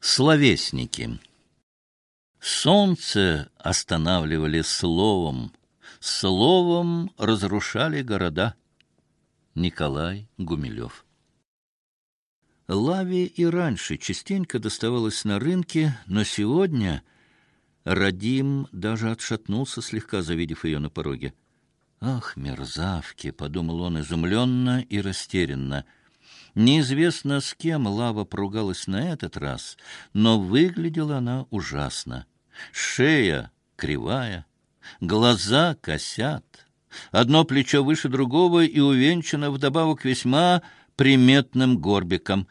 Словесники. Солнце останавливали словом, словом разрушали города. Николай Гумилев. Лаве и раньше частенько доставалось на рынке, но сегодня Радим даже отшатнулся слегка, завидев ее на пороге. «Ах, мерзавки!» — подумал он изумленно и растерянно — Неизвестно, с кем Лава поругалась на этот раз, но выглядела она ужасно. Шея кривая, глаза косят, одно плечо выше другого и увенчано вдобавок весьма приметным горбиком.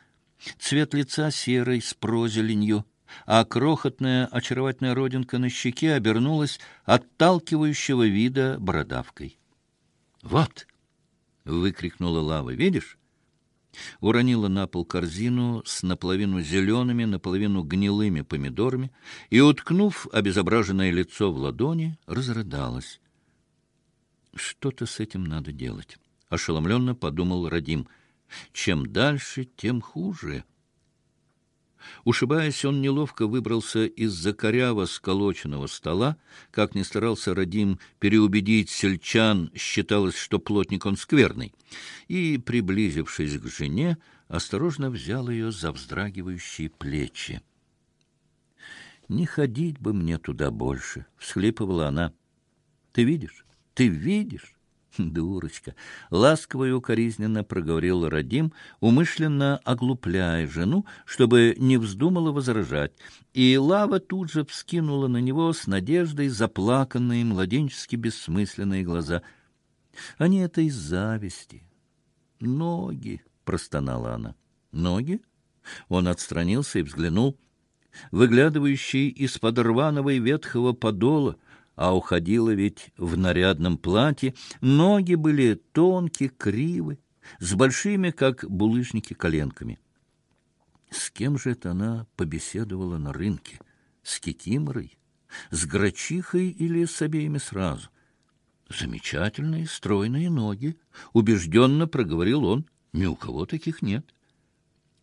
Цвет лица серый, с прозеленью, а крохотная очаровательная родинка на щеке обернулась отталкивающего вида бородавкой. «Вот!» — выкрикнула Лава. «Видишь?» Уронила на пол корзину с наполовину зелеными, наполовину гнилыми помидорами и, уткнув обезображенное лицо в ладони, разрыдалась. «Что-то с этим надо делать», — ошеломленно подумал Радим. «Чем дальше, тем хуже». Ушибаясь, он неловко выбрался из-за коряво сколоченного стола. Как ни старался Радим переубедить сельчан, считалось, что плотник он скверный. И, приблизившись к жене, осторожно взял ее за вздрагивающие плечи. «Не ходить бы мне туда больше», — всхлипывала она. «Ты видишь? Ты видишь? Дурочка! Ласково и укоризненно проговорил Радим, умышленно оглупляя жену, чтобы не вздумала возражать. И Лава тут же вскинула на него с надеждой заплаканные младенчески бессмысленные глаза. Они это из зависти. Ноги, простонала она. Ноги? Он отстранился и взглянул. Выглядывающий из-под рваного и ветхого подола — а уходила ведь в нарядном платье, ноги были тонкие, кривы, с большими, как булыжники, коленками. С кем же это она побеседовала на рынке? С Кикиморой? С Грачихой или с обеими сразу? Замечательные стройные ноги, убежденно проговорил он. Ни у кого таких нет.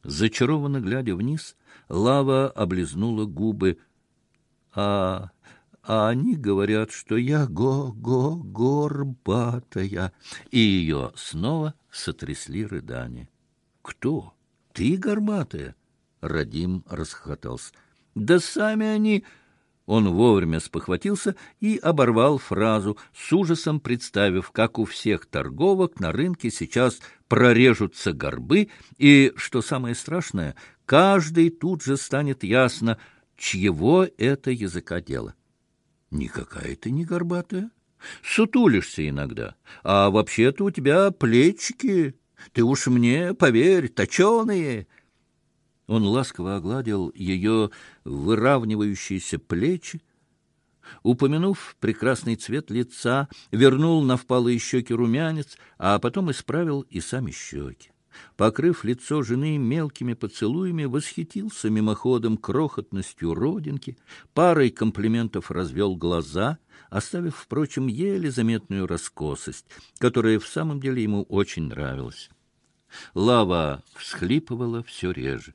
Зачарованно глядя вниз, лава облизнула губы. А а они говорят, что я го-го-горбатая. И ее снова сотрясли рыдания. Кто? Ты горбатая? Радим расхохотался. Да сами они... Он вовремя спохватился и оборвал фразу, с ужасом представив, как у всех торговок на рынке сейчас прорежутся горбы, и, что самое страшное, каждый тут же станет ясно, чьего это языка дело. Никакая ты не горбатая. Сутулишься иногда, а вообще-то у тебя плечики. Ты уж мне, поверь, точеные. Он ласково огладил ее выравнивающиеся плечи, упомянув прекрасный цвет лица, вернул на впалые щеки румянец, а потом исправил и сами щеки покрыв лицо жены мелкими поцелуями, восхитился мимоходом крохотностью родинки, парой комплиментов развел глаза, оставив, впрочем, еле заметную раскосость, которая в самом деле ему очень нравилась. Лава всхлипывала все реже.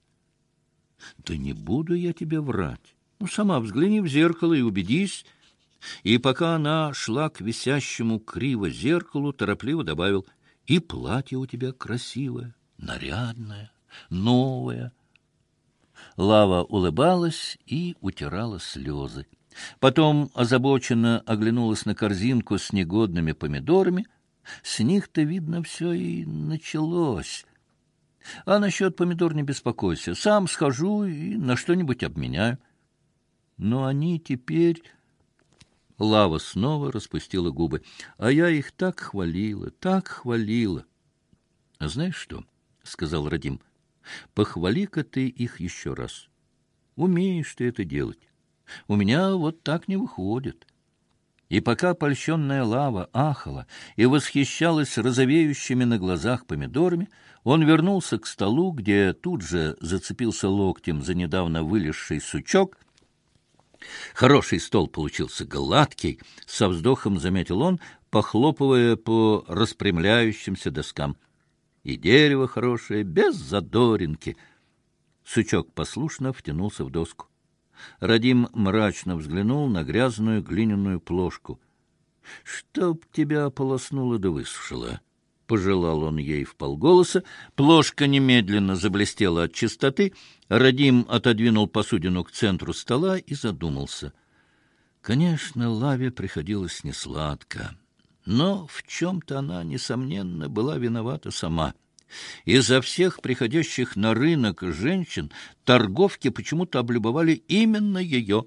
— Да не буду я тебе врать. Ну, сама взгляни в зеркало и убедись. И пока она шла к висящему криво зеркалу, торопливо добавил — и платье у тебя красивое, нарядное, новое. Лава улыбалась и утирала слезы. Потом озабоченно оглянулась на корзинку с негодными помидорами. С них-то, видно, все и началось. А насчет помидор не беспокойся. Сам схожу и на что-нибудь обменяю. Но они теперь Лава снова распустила губы. А я их так хвалила, так хвалила. — А знаешь что? — сказал Радим. — Похвали-ка ты их еще раз. Умеешь ты это делать. У меня вот так не выходит. И пока польщенная лава ахала и восхищалась розовеющими на глазах помидорами, он вернулся к столу, где тут же зацепился локтем за недавно вылезший сучок — Хороший стол получился гладкий, со вздохом заметил он, похлопывая по распрямляющимся доскам. И дерево хорошее, без задоринки. Сучок послушно втянулся в доску. Радим мрачно взглянул на грязную глиняную плошку. — Чтоб тебя полоснуло да высушило! — пожелал он ей вполголоса. Плошка немедленно заблестела от чистоты. Радим отодвинул посудину к центру стола и задумался. Конечно, Лаве приходилось несладко, но в чем-то она, несомненно, была виновата сама — Изо всех приходящих на рынок женщин торговки почему-то облюбовали именно ее,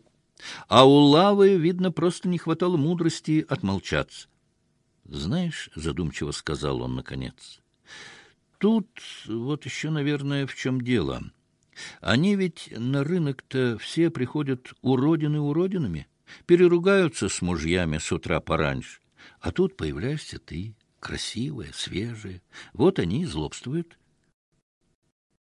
а у Лавы, видно, просто не хватало мудрости отмолчаться. «Знаешь, — задумчиво сказал он наконец, — тут вот еще, наверное, в чем дело. Они ведь на рынок-то все приходят уродины уродинами, переругаются с мужьями с утра пораньше, а тут появляешься ты» красивая, свежая. Вот они и злобствуют.